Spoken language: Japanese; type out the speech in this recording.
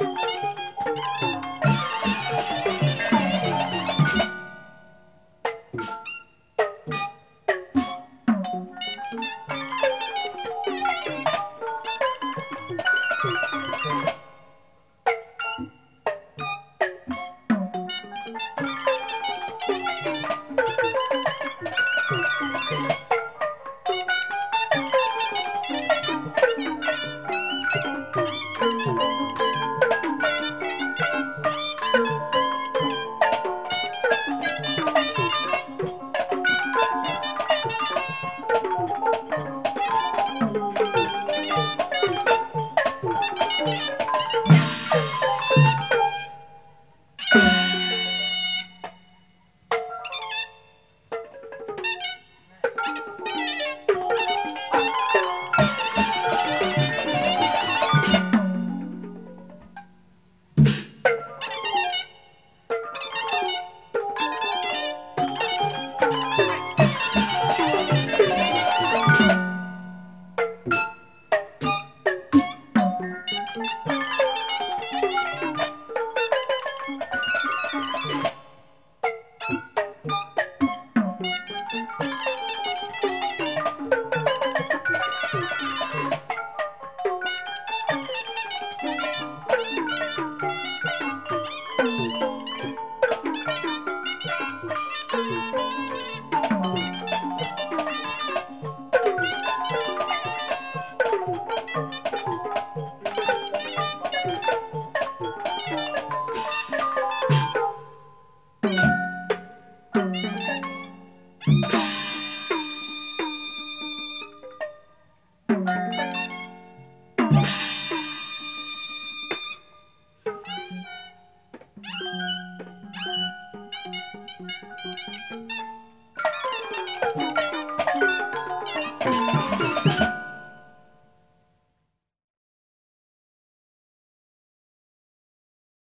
Música うん。